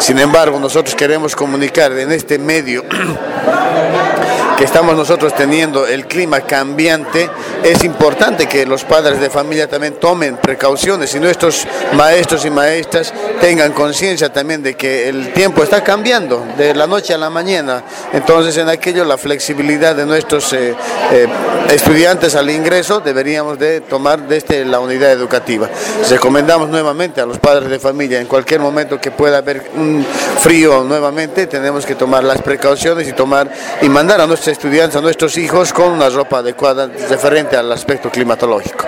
Sin embargo, nosotros queremos comunicar en este medio que estamos nosotros teniendo el clima cambiante, es importante que los padres de familia también tomen precauciones y nuestros maestros y maestras tengan conciencia también de que el tiempo está cambiando de la noche a la mañana. Entonces en aquello la flexibilidad de nuestros eh, eh, estudiantes al ingreso deberíamos de tomar desde la unidad educativa. Recomendamos nuevamente a los padres de familia en cualquier momento que pueda haber un frío nuevamente tenemos que tomar las precauciones y tomar y mandar a nuestros estudiantes, a nuestros hijos con una ropa adecuada referente al aspecto climatológico.